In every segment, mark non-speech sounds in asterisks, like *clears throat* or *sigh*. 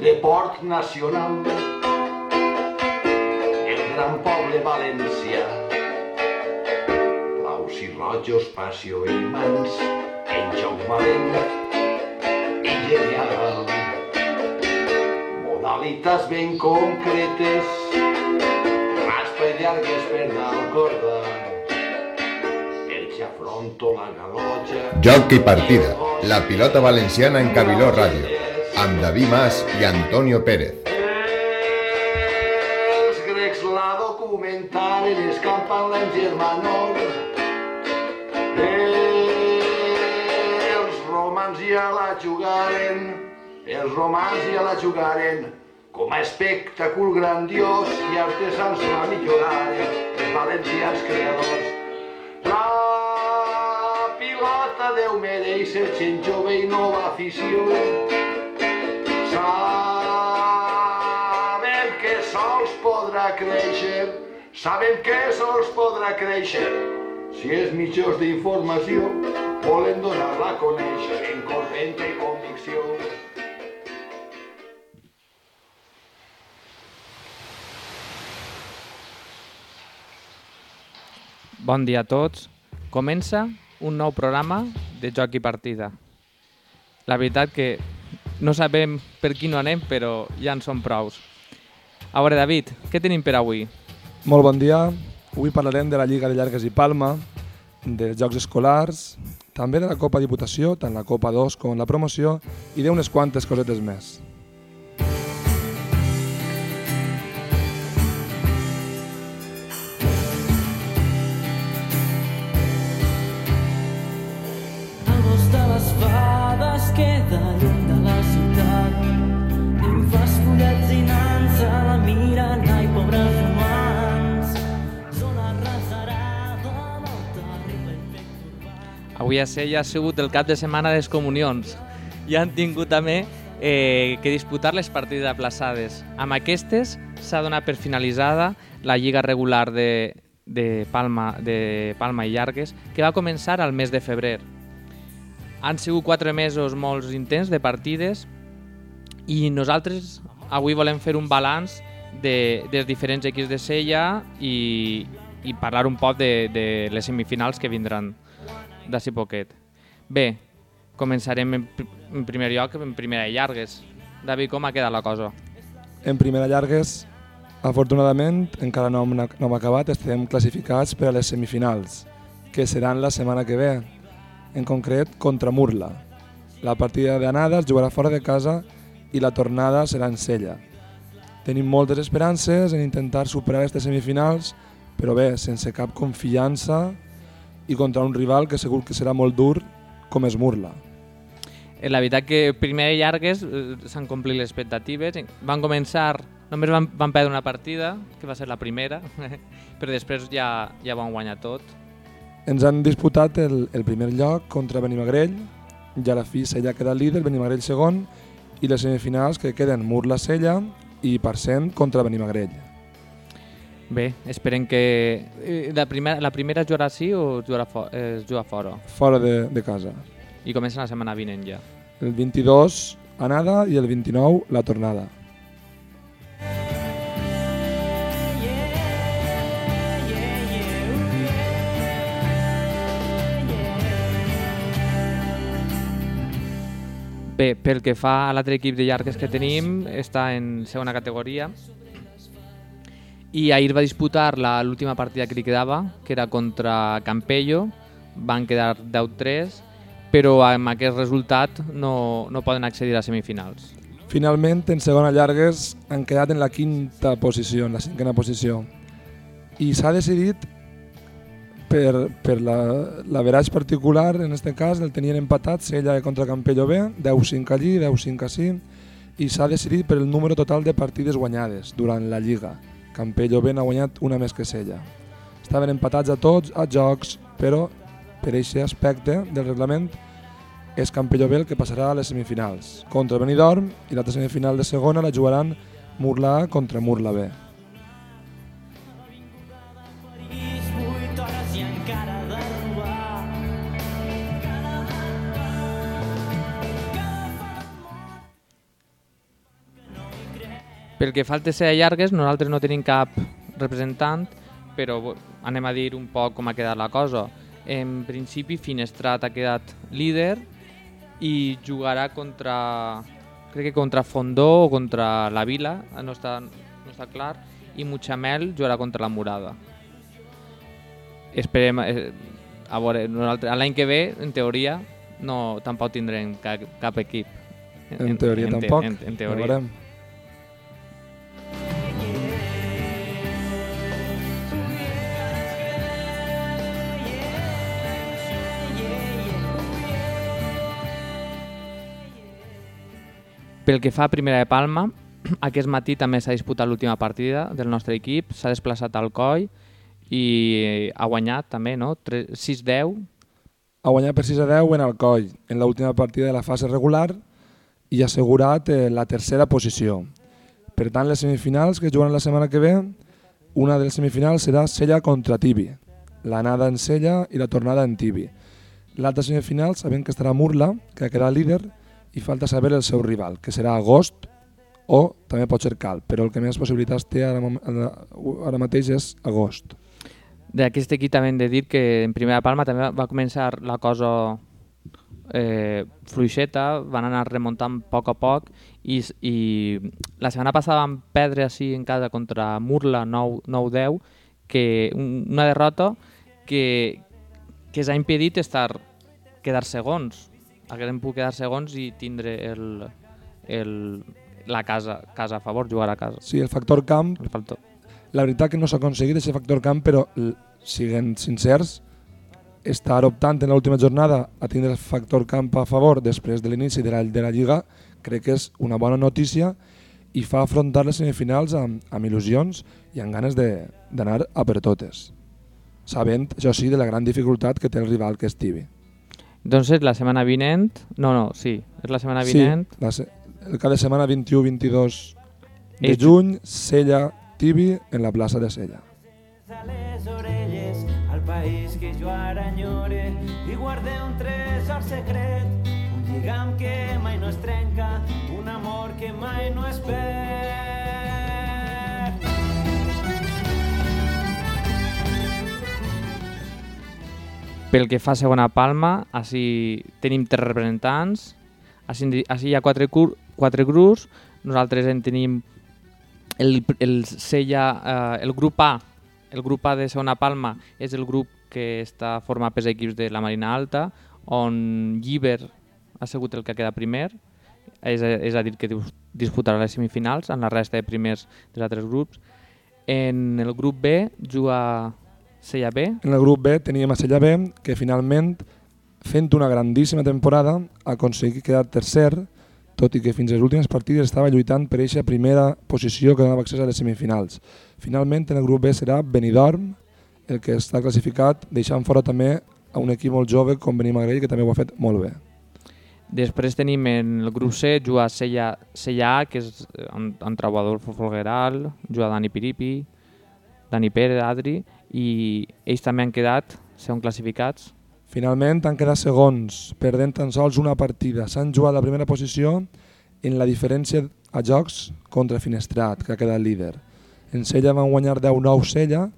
deport nacional el gran poble valencià. Blaus i rojos, passió i mans, en joc valent i genial. Modalitats ben concretes, raspa i llargues per dalt corda, el. Joc i partida, la pilota valenciana en Cabiló Ràdio, amb David Mas i Antonio Pérez. Els grecs la documentaren escampant en germanor. Els romans ja la jugaren, els romans ja la jugaren, com a espectacle grandiós i artesans la milloraren, els valencians creadors. La pilota Déu mereix ser gent jove i nova afició. Sabem que sols podrà créixer, sabem que sols podrà créixer. Si és mitjors d'informació, volen donar-la a conèixer en corrent i convicció. Bon dia a tots. Comença un nou programa de Joc i Partida. La veritat que no sabem per qui no anem, però ja en som prous. A veure, David, què tenim per avui? Molt bon dia. Avui parlarem de la Lliga de Llargues i Palma, dels Jocs Escolars, també de la Copa Diputació, tant la Copa 2 com la promoció, i d'unes quantes cosetes més. Avui a Sella ha sigut el cap de setmana de les comunions i han tingut també eh, que disputar les partides aplaçades. Amb aquestes s'ha donat per finalitzada la lliga regular de, de, Palma, de Palma i Llargues, que va començar al mes de febrer. Han sigut quatre mesos molt intens de partides i nosaltres avui volem fer un balanç de, dels diferents equips de Sella i, i parlar un poc de, de les semifinals que vindran d'ací poquet. Bé, començarem en, en primer lloc, en primera i llargues. David, com ha quedat la cosa? En primera llargues, afortunadament, encara no hem, no hem acabat, estem classificats per a les semifinals, que seran la setmana que ve, en concret contra Murla. La partida d'anada es jugarà fora de casa i la tornada serà en Sella. Tenim moltes esperances en intentar superar aquestes semifinals, però bé, sense cap confiança i contra un rival que segur que serà molt dur com és Murla. Eh, La veritat que primera i llargues eh, s'han complit les expectatives. Van començar, només van, van perdre una partida, que va ser la primera, *laughs* però després ja, ja van guanyar tot. Ens han disputat el, el primer lloc contra Benimagrell, ja a la fi Sella queda líder, Benimagrell segon, i les semifinals que queden Murla-Sella i Parcent contra Benimagrell. Bé, esperem que... eh, La primera, la primera es jugarà així o es jugarà, fo es jugarà fora? Fora de, de casa. I comença la setmana vinent ja. El 22 anada i el 29 la tornada. Bé, pel que fa a l'altre equip de llargues que tenim, està en segona categoria. I ahir va disputar la- l'última partida que li quedava, que era contra Campello. Van quedar 10-3, però amb aquest resultat no, no poden accedir a semifinals. Finalment, en segona llargues, han quedat en la quinta posició, en la cinquena posició. I s'ha decidit per, per la, l'averatge particular, en aquest cas, el tenien empatat Sella contra Campello B, 10-5 allí, 10-5 així, i s'ha decidit per el número total de partides guanyades durant la Lliga. Campello B n'ha guanyat una més que Sella. Estaven empatats a tots, a jocs, però per aquest aspecte del reglament és Campello el que passarà a les semifinals. Contra Benidorm i l'altra semifinal de segona la jugaran Murla A contra Murla B. Pel que fa al TC de llargues, nosaltres no tenim cap representant, però anem a dir un poc com ha quedat la cosa. En principi, Finestrat ha quedat líder i jugarà contra, crec que contra Fondó o contra la Vila, no està, no està clar, i Mutxamel jugarà contra la Murada. Esperem, eh, a veure, l'any que ve, en teoria, no, tampoc tindrem cap, cap equip. En, teoria en, tampoc. En, en Ja teoria. veurem. Pel que fa a Primera de Palma, *clears throat* aquest matí també s'ha disputat l'última partida del nostre equip, s'ha desplaçat al Coll i ha guanyat també, no? Tre- 6-10, Ha guanyat per 6 a 10 en Alcoi, en l'última partida de la fase regular i ha assegurat eh, la tercera posició. Per tant, les semifinals que juguen la setmana que ve, una de les semifinals serà Sella contra Tibi, l'anada en Sella i la tornada en Tibi. L'altra semifinal sabem que estarà Murla, que ha quedat líder, i falta saber el seu rival, que serà Agost o també pot ser Cal, però el que més possibilitats té ara, ara mateix és Agost. D'aquest equip també hem de dir que en Primera Palma també va començar la cosa eh, fluixeta, van anar remuntant a poc a poc i, i la setmana passada van perdre així en casa contra Murla 9 9-10, que un- una derrota que, que s'ha impedit estar quedar segons. Haguem pogut quedar segons i tindre el, el, la casa, casa a favor, jugar a casa. Sí, el factor camp El factor. La veritat que no s'ha aconseguit aquest factor camp, però siguem sincers, estar optant en l'última jornada a tindre el factor camp a favor després de l'inici de, la, de la Lliga crec que és una bona notícia i fa afrontar les semifinals amb, amb il·lusions i amb ganes de- d'anar a per totes. Sabent, això sí, de la gran dificultat que té el rival que és Tibi. Doncs és la setmana vinent, no, no, sí, és la setmana vinent, Sí, la, se- de setmana 21-22 de És- juny, Sella, Tibi, en la plaça de Sella. a les orelles al país que jo ara enyore i guardé un tresor secret un lligam que mai no es trenca un amor que mai no es perd Pel que fa a segona palma, així tenim tres representants, així, així hi ha quatre, cur, quatre grups, nosaltres en tenim el, el, sella, eh, el grup A, el grup A de segona palma és el grup que està format per equips de la Marina Alta, on Lliber ha sigut el que queda primer, és, és a dir, que dis- disputarà les semifinals en la resta de primers dels altres grups. En el grup B juga Sella B, En el grup B teníem a Sella B, que finalment, fent una grandíssima temporada, ha aconseguit quedar tercer, tot i que fins a les últimes partides estava lluitant per eixa primera posició que donava accés a les semifinals. Finalment, en el grup B serà Benidorm, el que està classificat, deixant fora també a un equip molt jove com Benimagrell, que també ho ha fet molt bé. Després tenim en el grup C, juga Sella, Sella A, que és eh, on, on trau Adolfo Folgueral, juga Dani Piripi, Dani Pérez, Adri, i ells també han quedat, són classificats. Finalment han quedat segons, perdent tan sols una partida. S'han jugat la primera posició en la diferència a jocs contra Finestrat, que ha quedat líder. En Sella van guanyar 10-9 Sella,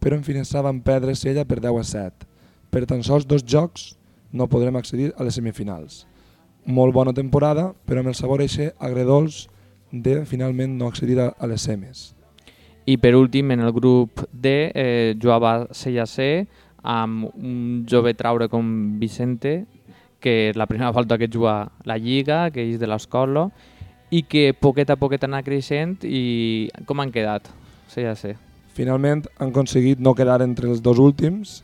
però en Finestrat van perdre Sella per 10 a 7. Per tan sols dos jocs no podrem accedir a les semifinals. Molt bona temporada, però amb el sabor eixe agredols de finalment no accedir a, les semis. I per últim, en el grup D, eh, jugava Sella C, amb un jove traure com Vicente, que és la primera *laughs* volta que juga la Lliga, que és de l'escola, i que poquet a poquet anar creixent i com han quedat? Sella C. Finalment han aconseguit no quedar entre els dos últims,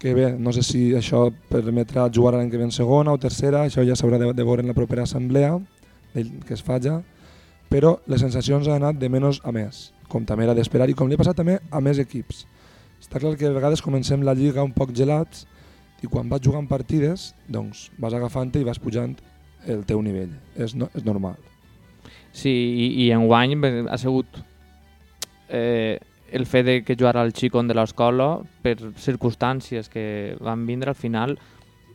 que bé, no sé si això permetrà jugar l'any que ve en segona o tercera, això ja s'haurà de, de veure en la propera assemblea que es faja, però les sensacions han anat de menys a més, com també era d'esperar i com li ha passat també a més equips. Està clar que a vegades comencem la lliga un poc gelats i quan vas jugant partides doncs vas agafant i vas pujant el teu nivell, és, no, és normal. Sí, i, i enguany ha sigut eh, el fet de que jugara el xicon de l'escola per circumstàncies que van vindre al final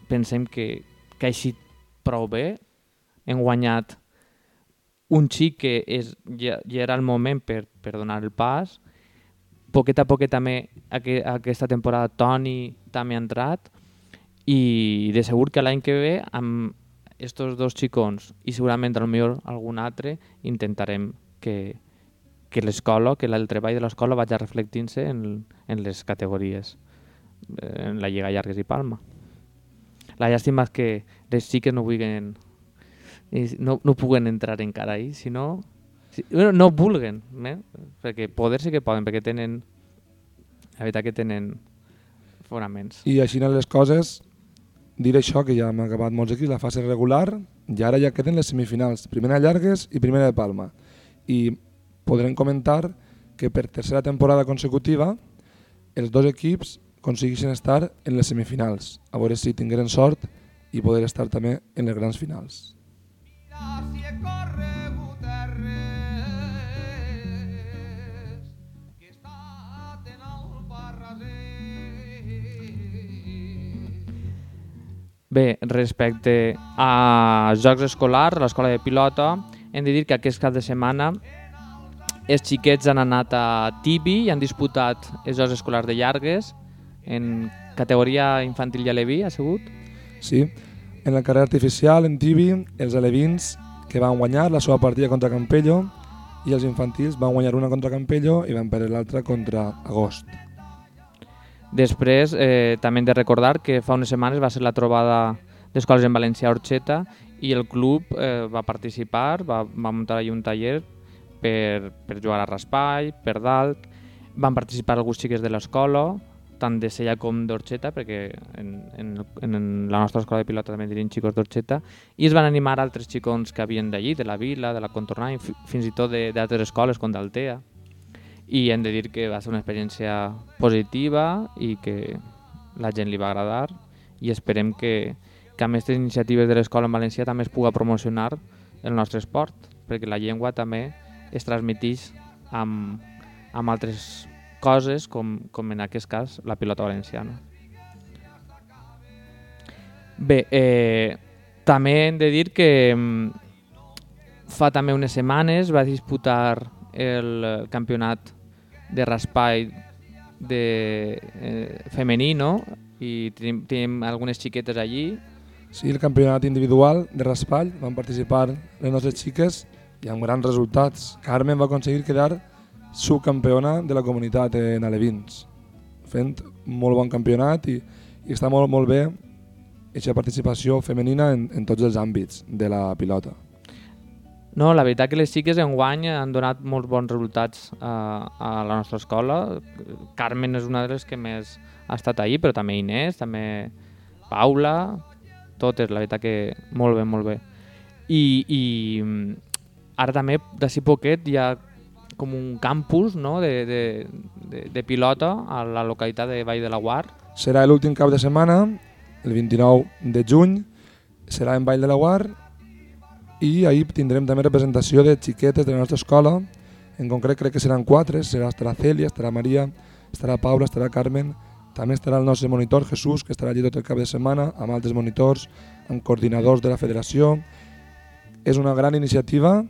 pensem que, que ha eixit prou bé hem guanyat un xic que és, ja, ja era el moment per, per donar el pas. Poquet a poquet també aqu aquesta temporada Toni també ha entrat i de segur que l'any que ve amb estos dos xicons i segurament millor algun altre intentarem que, que l'escola, que el treball de l'escola vagi reflectint-se en, en les categories, eh, en la Lliga Llargues i Palma. La llàstima és que les xiques no vulguin no, no puguen entrar encara ahí, si no... Si, bueno, no vulguen, eh? perquè poder sí que poden, perquè tenen... La veritat que tenen fonaments. I així les coses, dir això, que ja hem acabat molts equips, la fase regular, i ara ja queden les semifinals, primera llargues i primera de Palma. I podrem comentar que per tercera temporada consecutiva els dos equips aconsegueixen estar en les semifinals, a veure si tingueren sort i poder estar també en les grans finals. Bé, respecte a jocs escolars, a l'escola de pilota, hem de dir que aquest cap de setmana els xiquets han anat a Tibi i han disputat els jocs escolars de llargues en categoria infantil i aleví, ha sigut? Sí, en la carrera artificial, en Tibi, els alevins que van guanyar la seva partida contra Campello i els infantils van guanyar una contra Campello i van perdre l'altra contra Agost. Després, eh, també hem de recordar que fa unes setmanes va ser la trobada d'escoles en València a Orxeta i el club eh, va participar, va, va muntar allà un taller per, per jugar a raspall, per dalt. Van participar alguns xiques de l'escola, tant de Sella com d'Orxeta, perquè en, en, en la nostra escola de pilota també tenim xicos d'Orxeta, i es van animar altres xicons que havien d'allí, de la vila, de la contornada, fins i tot d'altres escoles com d'Altea. I hem de dir que va ser una experiència positiva i que la gent li va agradar i esperem que, que amb aquestes iniciatives de l'escola en València també es puga promocionar el nostre esport, perquè la llengua també es transmeteix amb, amb altres coses, com, com en aquest cas la pilota valenciana. Bé, eh, també hem de dir que mm, fa també unes setmanes va disputar el campionat de raspall de, eh, femení, no? I tenim, tenim algunes xiquetes allí. Sí, el campionat individual de raspall van participar les nostres xiques i amb grans resultats. Carmen va aconseguir quedar subcampiona de la comunitat en Alevins, fent molt bon campionat i, i està molt, molt bé aquesta participació femenina en, en tots els àmbits de la pilota. No, la veritat que les xiques en guany han donat molts bons resultats a, a la nostra escola. Carmen és una de les que més ha estat ahir, però també Inés, també Paula, totes, la veritat que molt bé, molt bé. I, i ara també, d'ací poquet, ha com un campus no? de, de, de, de pilota a la localitat de Vall de la Guard. Serà l'últim cap de setmana, el 29 de juny, serà en Vall de la Guard i ahir tindrem també representació de xiquetes de la nostra escola, en concret crec que seran quatre, serà, estarà Cèlia, estarà Maria, estarà Paula, estarà Carmen, també estarà el nostre monitor Jesús, que estarà allí tot el cap de setmana, amb altres monitors, amb coordinadors de la federació. És una gran iniciativa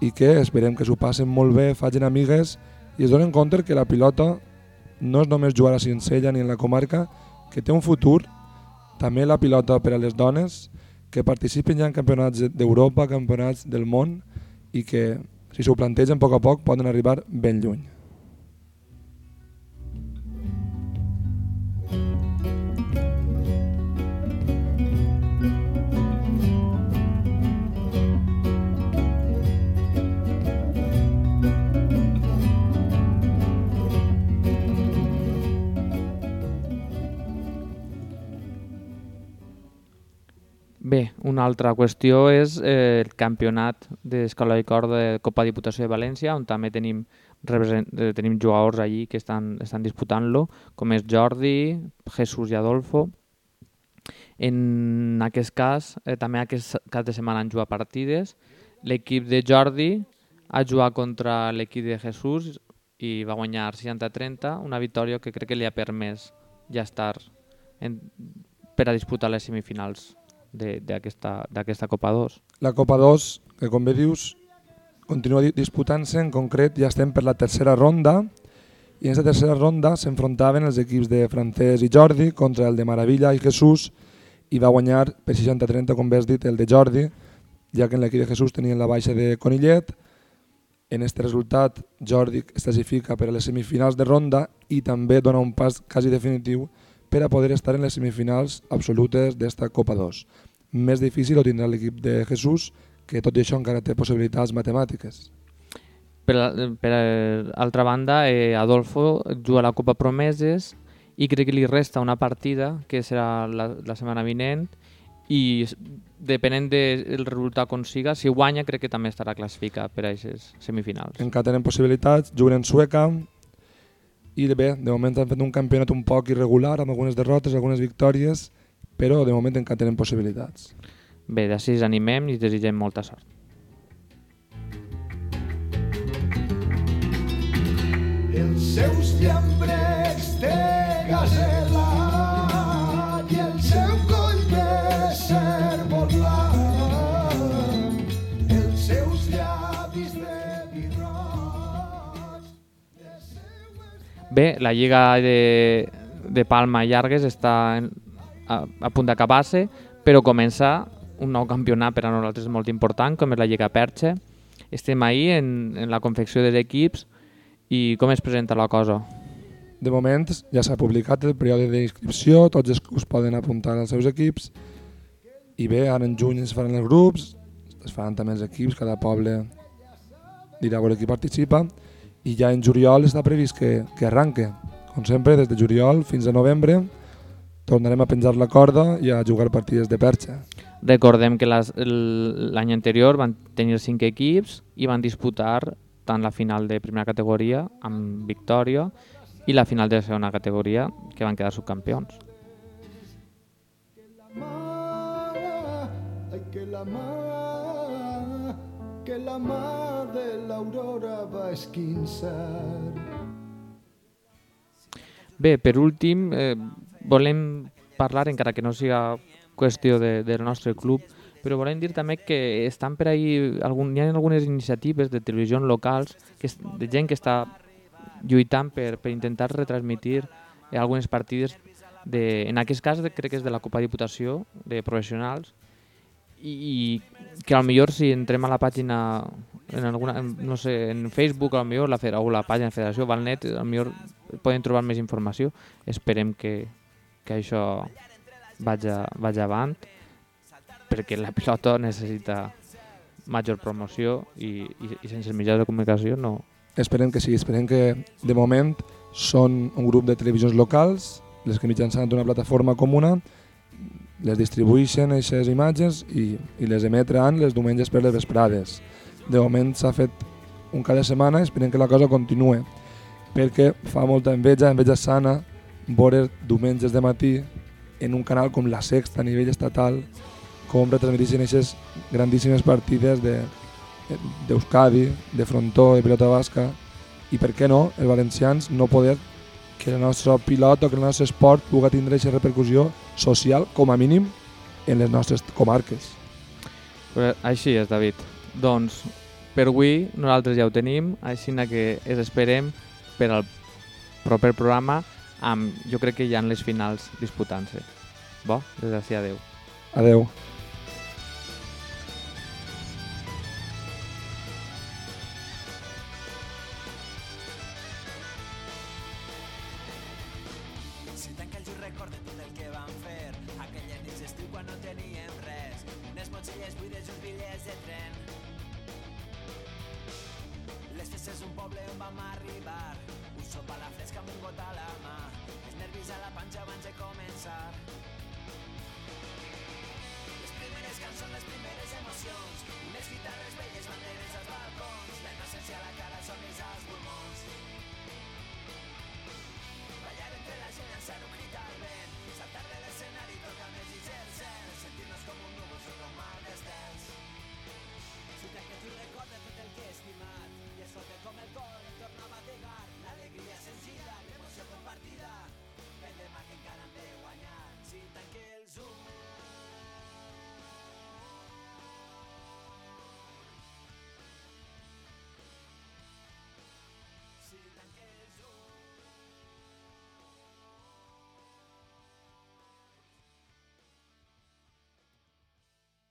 i que esperem que s'ho passen molt bé, facin amigues i es donen compte que la pilota no és només jugar a Cincella ni en la comarca, que té un futur, també la pilota per a les dones, que participen ja en campionats d'Europa, campionats del món i que si s'ho plantegen a poc a poc poden arribar ben lluny. Bé, una altra qüestió és eh, el campionat d'escola de cor de Copa Diputació de València, on també tenim, eh, tenim jugadors allí que estan, estan disputant-lo, com és Jordi, Jesús i Adolfo. En aquest cas, eh, també aquest cap de setmana han jugat partides. L'equip de Jordi ha jugat contra l'equip de Jesús i va guanyar 60-30, una victòria que crec que li ha permès ja estar en, per a disputar les semifinals d'aquesta Copa 2. La Copa 2, que com bé dius, continua di- disputant-se, en concret ja estem per la tercera ronda i en aquesta tercera ronda s'enfrontaven els equips de Francesc i Jordi contra el de Maravilla i Jesús i va guanyar per 60-30, com bé has dit, el de Jordi, ja que en l'equip de Jesús tenien la baixa de Conillet. En aquest resultat, Jordi es classifica per a les semifinals de ronda i també dona un pas quasi definitiu per a poder estar en les semifinals absolutes d'esta Copa 2. Més difícil ho tindrà l'equip de Jesús, que tot i això encara té possibilitats matemàtiques. Per, per altra banda, eh, Adolfo juga la Copa Promeses i crec que li resta una partida, que serà la, la setmana vinent, i depenent del resultat que consiga, si guanya crec que també estarà classificat per a aquestes semifinals. Encara tenen possibilitats, juguen en Sueca i bé, de moment han fet un campionat un poc irregular, amb algunes derrotes, algunes victòries, però de moment encara tenen possibilitats. Bé, d'ací ens animem i desitgem molta sort. Els seus llambrecs de gasela Bé, la Lliga de, de Palma i Llargues està en, a, a punt d'acabar-se, però comença un nou campionat per a nosaltres molt important, com és la Lliga Perxe. Estem ahir en, en la confecció dels equips i com es presenta la cosa? De moment ja s'ha publicat el període d'inscripció, tots els clubs poden apuntar als seus equips i bé, ara en juny es faran els grups, es faran també els equips, cada poble dirà veure qui participa i ja en juliol està previst que, que arranque. Com sempre, des de juliol fins a novembre tornarem a penjar la corda i a jugar partides de perxa. Recordem que l'any anterior van tenir cinc equips i van disputar tant la final de primera categoria amb victòria i la final de segona categoria que van quedar subcampions. mà, ai que la mà, que la mà de l'aurora va esquinçar. Bé, per últim, eh, volem parlar, encara que no siga qüestió de, del nostre club, però volem dir també que estan per ahí, algun, hi ha algunes iniciatives de televisió locals, que, es- de gent que està lluitant per, per intentar retransmitir eh, algunes partides, de, en aquest cas crec que és de la Copa Diputació, de professionals, i, que al millor si entrem a la pàgina en alguna, en- no sé, en Facebook al millor la, fed- o la pàgina de Federació Valnet al millor poden trobar més informació. Esperem que, que això vaja, vaja avant perquè la pilota necessita major promoció i, i, i sense mitjans de comunicació no, Esperem que sí, esperem que de moment són un grup de televisions locals, les que mitjançant una plataforma comuna les distribueixen aquestes imatges i, i les emetran les diumenges per les vesprades. De moment s'ha fet un cada setmana, esperem que la cosa continue, perquè fa molta enveja, enveja sana, veure diumenges de matí en un canal com la Sexta a nivell estatal, com retransmeteixen aquestes grandíssimes partides de, d'Euskadi, de frontó, de pilota basca, i per què no, els valencians no poder que el nostre pilot o que el nostre esport pugui tindre aquesta repercussió social, com a mínim, en les nostres comarques. Però així és, David. Doncs per avui nosaltres ja ho tenim, així que es esperem per al proper programa amb, jo crec que ja en les finals disputant-se. Bo, des d'ací adeu. Adeu.